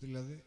Δηλαδή.